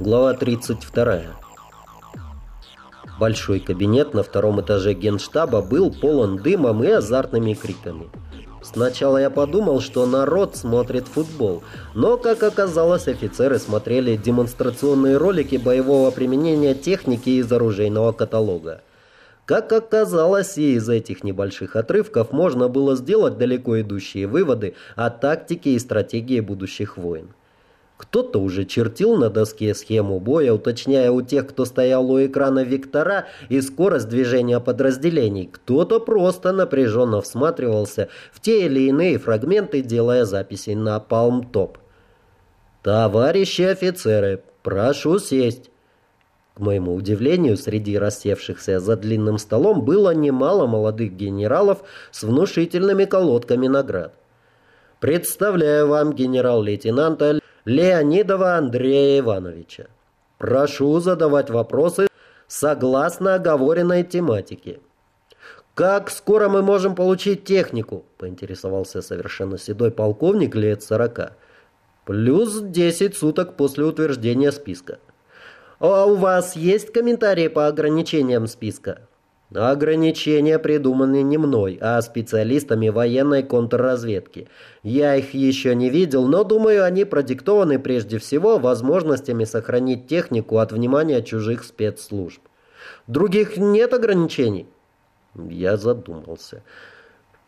Глава 32. Большой кабинет на втором этаже генштаба был полон дымом и азартными криками. Сначала я подумал, что народ смотрит футбол, но, как оказалось, офицеры смотрели демонстрационные ролики боевого применения техники из оружейного каталога. Как оказалось, и из этих небольших отрывков можно было сделать далеко идущие выводы о тактике и стратегии будущих войн. Кто-то уже чертил на доске схему боя, уточняя у тех, кто стоял у экрана вектора и скорость движения подразделений. Кто-то просто напряженно всматривался в те или иные фрагменты, делая записи на Palm-Top. «Товарищи офицеры, прошу сесть». К моему удивлению, среди рассевшихся за длинным столом было немало молодых генералов с внушительными колодками наград. Представляю вам генерал-лейтенанта Леонидова Андрея Ивановича. Прошу задавать вопросы согласно оговоренной тематике. «Как скоро мы можем получить технику?» – поинтересовался совершенно седой полковник лет сорока. «Плюс десять суток после утверждения списка». «А у вас есть комментарии по ограничениям списка?» Ограничения придуманы не мной, а специалистами военной контрразведки. Я их еще не видел, но думаю, они продиктованы прежде всего возможностями сохранить технику от внимания чужих спецслужб. Других нет ограничений? Я задумался.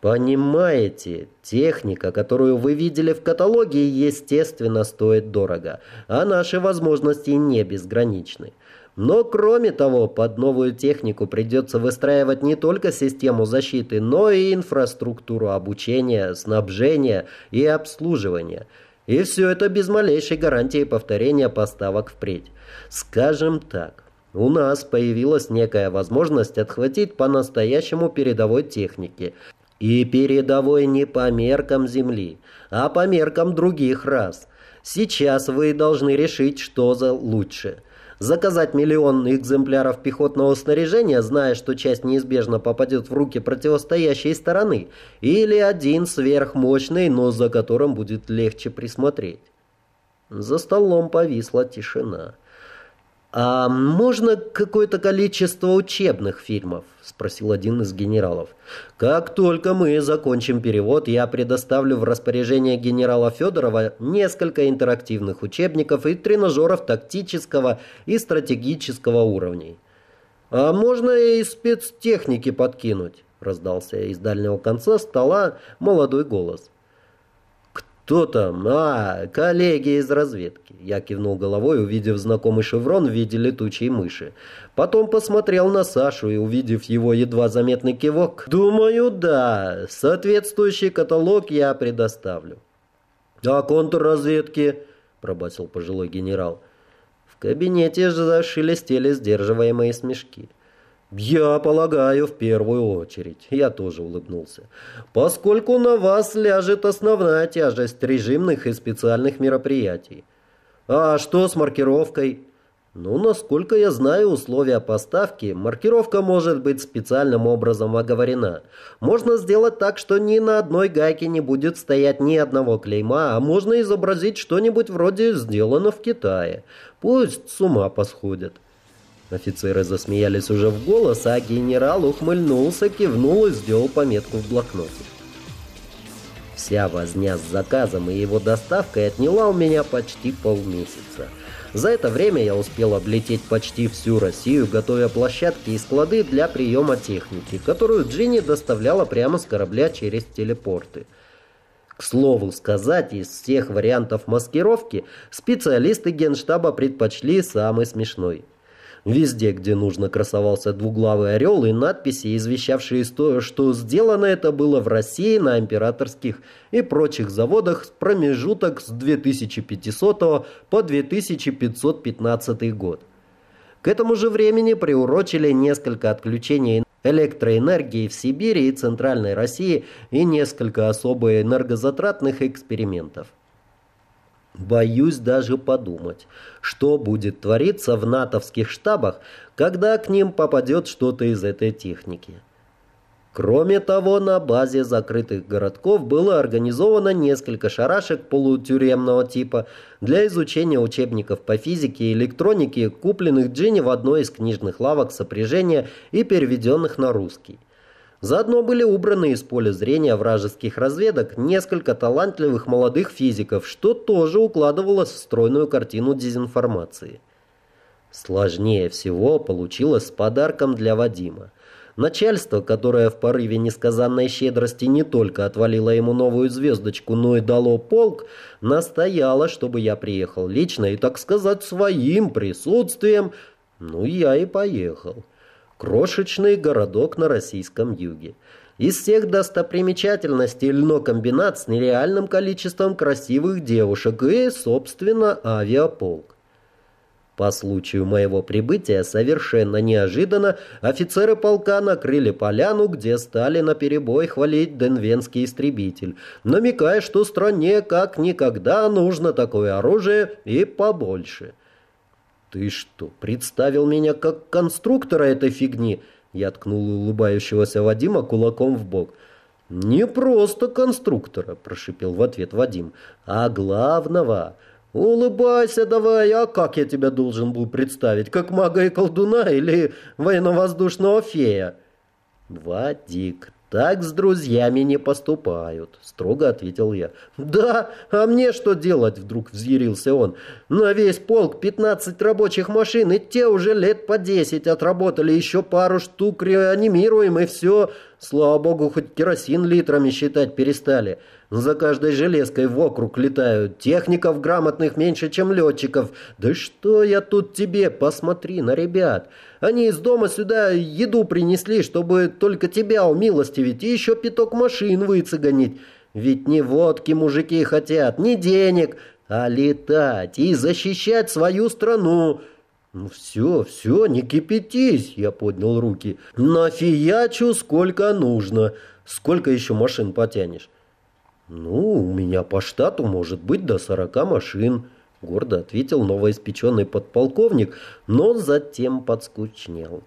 Понимаете, техника, которую вы видели в каталоге, естественно, стоит дорого, а наши возможности не безграничны. Но кроме того, под новую технику придется выстраивать не только систему защиты, но и инфраструктуру обучения, снабжения и обслуживания. И все это без малейшей гарантии повторения поставок впредь. Скажем так, у нас появилась некая возможность отхватить по-настоящему передовой техники. И передовой не по меркам Земли, а по меркам других рас. Сейчас вы должны решить, что за лучше – заказать миллион экземпляров пехотного снаряжения, зная, что часть неизбежно попадет в руки противостоящей стороны, или один сверхмощный, но за которым будет легче присмотреть. За столом повисла тишина. «А можно какое-то количество учебных фильмов?» – спросил один из генералов. «Как только мы закончим перевод, я предоставлю в распоряжение генерала Федорова несколько интерактивных учебников и тренажеров тактического и стратегического уровней». «А можно и спецтехники подкинуть?» – раздался из дальнего конца стола молодой голос. «Кто там? А, коллеги из разведки». Я кивнул головой, увидев знакомый шеврон в виде летучей мыши. Потом посмотрел на Сашу и, увидев его едва заметный кивок, «Думаю, да. Соответствующий каталог я предоставлю». «А контрразведки?» – пробасил пожилой генерал. В кабинете же зашелестели сдерживаемые смешки. «Я полагаю, в первую очередь». Я тоже улыбнулся. «Поскольку на вас ляжет основная тяжесть режимных и специальных мероприятий». «А что с маркировкой?» «Ну, насколько я знаю условия поставки, маркировка может быть специальным образом оговорена. Можно сделать так, что ни на одной гайке не будет стоять ни одного клейма, а можно изобразить что-нибудь вроде «сделано в Китае». Пусть с ума посходят». Офицеры засмеялись уже в голос, а генерал ухмыльнулся, кивнул и сделал пометку в блокноте. Вся возня с заказом и его доставкой отняла у меня почти полмесяца. За это время я успел облететь почти всю Россию, готовя площадки и склады для приема техники, которую Джинни доставляла прямо с корабля через телепорты. К слову сказать, из всех вариантов маскировки специалисты генштаба предпочли самый смешной – Везде, где нужно, красовался двуглавый орел и надписи, извещавшие то, что сделано это было в России на императорских и прочих заводах с промежуток с 2500 по 2515 год. К этому же времени приурочили несколько отключений электроэнергии в Сибири и Центральной России и несколько особо энергозатратных экспериментов. Боюсь даже подумать, что будет твориться в натовских штабах, когда к ним попадет что-то из этой техники. Кроме того, на базе закрытых городков было организовано несколько шарашек полутюремного типа для изучения учебников по физике и электронике, купленных Джинни в одной из книжных лавок сопряжения и переведенных на русский. Заодно были убраны из поля зрения вражеских разведок несколько талантливых молодых физиков, что тоже укладывалось в стройную картину дезинформации. Сложнее всего получилось с подарком для Вадима. Начальство, которое в порыве несказанной щедрости не только отвалило ему новую звездочку, но и дало полк, настояло, чтобы я приехал лично и, так сказать, своим присутствием. Ну, я и поехал. Крошечный городок на российском юге. Из всех достопримечательностей льнокомбинат с нереальным количеством красивых девушек и, собственно, авиаполк. По случаю моего прибытия совершенно неожиданно офицеры полка накрыли поляну, где стали наперебой хвалить денвенский истребитель, намекая, что стране как никогда нужно такое оружие и побольше. «Ты что, представил меня как конструктора этой фигни?» Я ткнул улыбающегося Вадима кулаком в бок. «Не просто конструктора», – прошипел в ответ Вадим, – «а главного». «Улыбайся давай, а как я тебя должен был представить? Как мага и колдуна или военно-воздушного фея?» «Вадик, так с друзьями не поступают», — строго ответил я. «Да, а мне что делать?» — вдруг взъярился он. «На весь полк пятнадцать рабочих машин, и те уже лет по десять отработали, еще пару штук реанимируем, и все. Слава богу, хоть керосин литрами считать перестали». За каждой железкой вокруг летают. Техников грамотных меньше, чем летчиков. Да что я тут тебе? Посмотри на ребят. Они из дома сюда еду принесли, чтобы только тебя умилостивить и еще пяток машин выцеганить. Ведь не водки мужики хотят, не денег, а летать и защищать свою страну. «Ну все, все, не кипятись!» Я поднял руки. «Нафиячу сколько нужно. Сколько еще машин потянешь?» «Ну, у меня по штату может быть до сорока машин», — гордо ответил новоиспеченный подполковник, но затем подскучнел.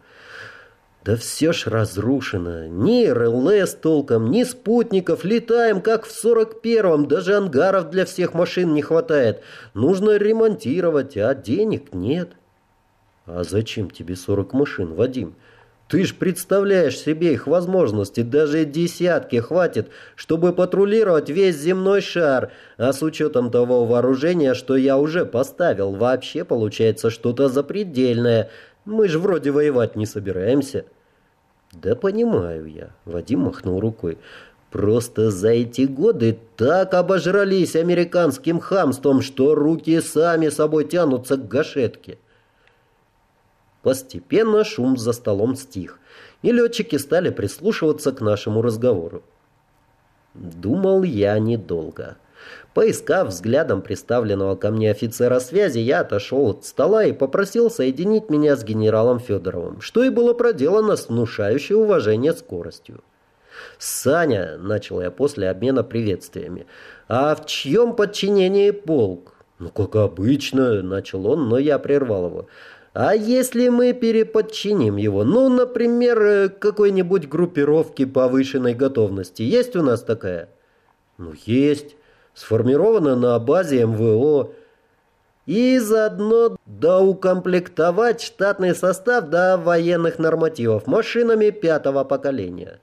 «Да все ж разрушено. Ни РЛС толком, ни спутников. Летаем, как в сорок первом. Даже ангаров для всех машин не хватает. Нужно ремонтировать, а денег нет». «А зачем тебе сорок машин, Вадим?» Ты ж представляешь себе их возможности, даже десятки хватит, чтобы патрулировать весь земной шар, а с учетом того вооружения, что я уже поставил, вообще получается что-то запредельное. Мы ж вроде воевать не собираемся. Да понимаю я, Вадим махнул рукой. Просто за эти годы так обожрались американским хамством, что руки сами собой тянутся к гашетке. Постепенно шум за столом стих, и летчики стали прислушиваться к нашему разговору. Думал я недолго. Поискав взглядом представленного ко мне офицера связи, я отошел от стола и попросил соединить меня с генералом Федоровым, что и было проделано с внушающей уважение скоростью. «Саня», — начал я после обмена приветствиями, — «а в чьем подчинении полк?» «Ну, как обычно», — начал он, но я прервал его. А если мы переподчиним его? Ну, например, э, какой-нибудь группировки повышенной готовности. Есть у нас такая? Ну, есть. Сформирована на базе МВО. И заодно доукомплектовать штатный состав до военных нормативов машинами пятого поколения.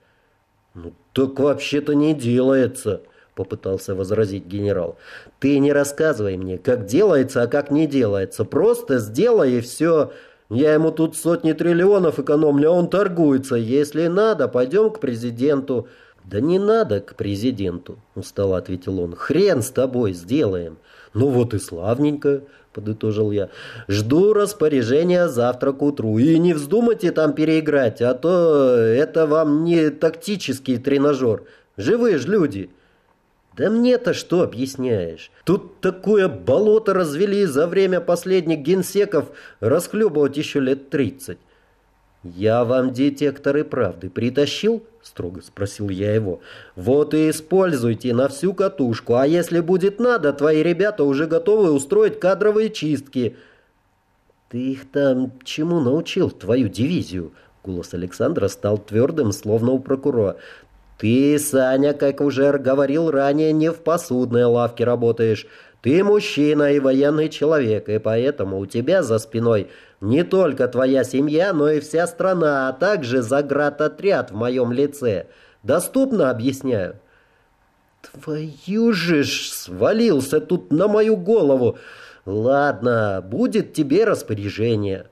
Ну, так вообще-то не делается попытался возразить генерал. «Ты не рассказывай мне, как делается, а как не делается. Просто сделай и все. Я ему тут сотни триллионов экономлю, а он торгуется. Если надо, пойдем к президенту». «Да не надо к президенту», — устало ответил он. «Хрен с тобой, сделаем». «Ну вот и славненько», — подытожил я. «Жду распоряжения завтра к утру. И не вздумайте там переиграть, а то это вам не тактический тренажер. Живые ж люди». Да мне-то что объясняешь? Тут такое болото развели за время последних генсеков, расхлебывать еще лет тридцать. «Я вам детекторы правды притащил?» — строго спросил я его. «Вот и используйте на всю катушку, а если будет надо, твои ребята уже готовы устроить кадровые чистки». «Ты их там чему научил, твою дивизию?» — Голос Александра стал твердым, словно у прокурора. «Ты, Саня, как уже говорил ранее, не в посудной лавке работаешь. Ты мужчина и военный человек, и поэтому у тебя за спиной не только твоя семья, но и вся страна, а также заградотряд в моем лице. Доступно объясняю?» «Твою же ж свалился тут на мою голову! Ладно, будет тебе распоряжение».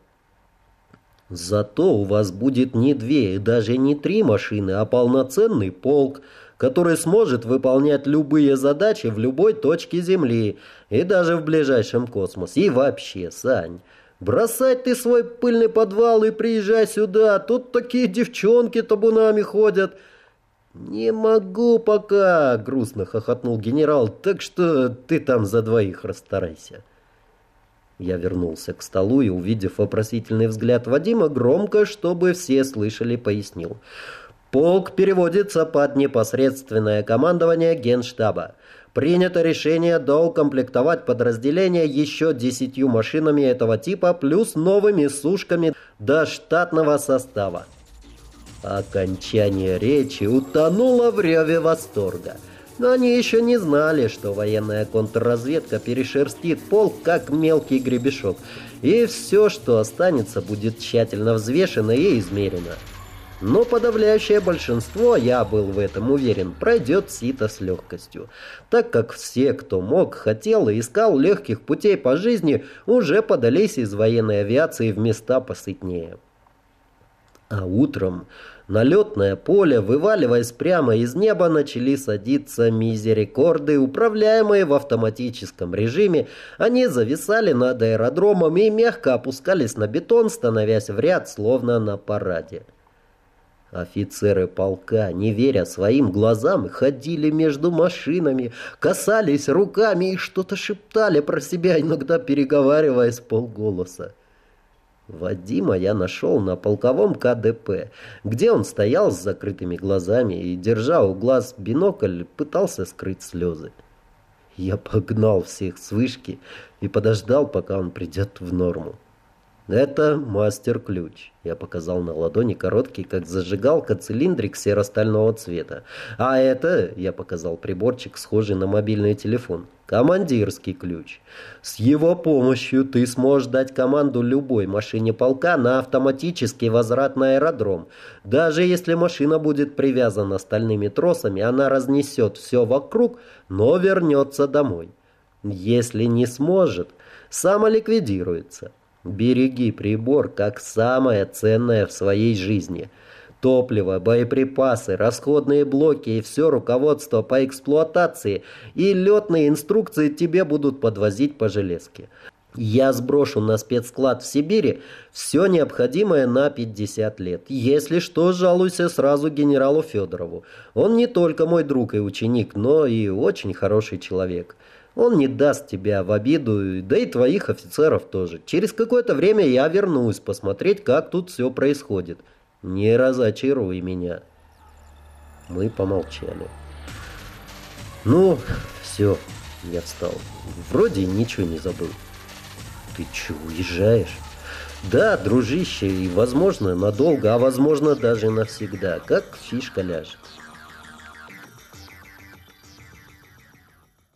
Зато у вас будет не две и даже не три машины, а полноценный полк, который сможет выполнять любые задачи в любой точке Земли и даже в ближайшем космосе. И вообще, Сань, бросать ты свой пыльный подвал и приезжай сюда, тут такие девчонки табунами ходят. «Не могу пока», — грустно хохотнул генерал, «так что ты там за двоих расстарайся». Я вернулся к столу и, увидев вопросительный взгляд Вадима, громко, чтобы все слышали, пояснил. «Полк переводится под непосредственное командование Генштаба. Принято решение доукомплектовать подразделение еще десятью машинами этого типа плюс новыми сушками до штатного состава». Окончание речи утонуло в реве восторга. Но они еще не знали, что военная контрразведка перешерстит полк, как мелкий гребешок, и все, что останется, будет тщательно взвешено и измерено. Но подавляющее большинство, я был в этом уверен, пройдет сито с легкостью, так как все, кто мог, хотел и искал легких путей по жизни, уже подались из военной авиации в места посытнее. А утром на летное поле, вываливаясь прямо из неба, начали садиться мизерикорды, управляемые в автоматическом режиме. Они зависали над аэродромом и мягко опускались на бетон, становясь в ряд, словно на параде. Офицеры полка, не веря своим глазам, ходили между машинами, касались руками и что-то шептали про себя, иногда переговариваясь полголоса. Вадима я нашел на полковом КДП, где он стоял с закрытыми глазами и, держа у глаз бинокль, пытался скрыть слезы. Я погнал всех с вышки и подождал, пока он придет в норму. Это мастер-ключ. Я показал на ладони короткий, как зажигалка, цилиндрик серо-стального цвета. А это, я показал приборчик, схожий на мобильный телефон, командирский ключ. С его помощью ты сможешь дать команду любой машине полка на автоматический возврат на аэродром. Даже если машина будет привязана стальными тросами, она разнесет все вокруг, но вернется домой. Если не сможет, самоликвидируется. Береги прибор как самое ценное в своей жизни. Топливо, боеприпасы, расходные блоки и все руководство по эксплуатации и летные инструкции тебе будут подвозить по железке. Я сброшу на спецсклад в Сибири все необходимое на 50 лет. Если что, жалуйся сразу генералу Федорову. Он не только мой друг и ученик, но и очень хороший человек. Он не даст тебя в обиду, да и твоих офицеров тоже. Через какое-то время я вернусь посмотреть, как тут все происходит. Не разочаруй меня. Мы помолчали. Ну, все, я встал. Вроде ничего не забыл. Ты че, уезжаешь? Да, дружище, и возможно надолго, а возможно даже навсегда, как фишка ляжет.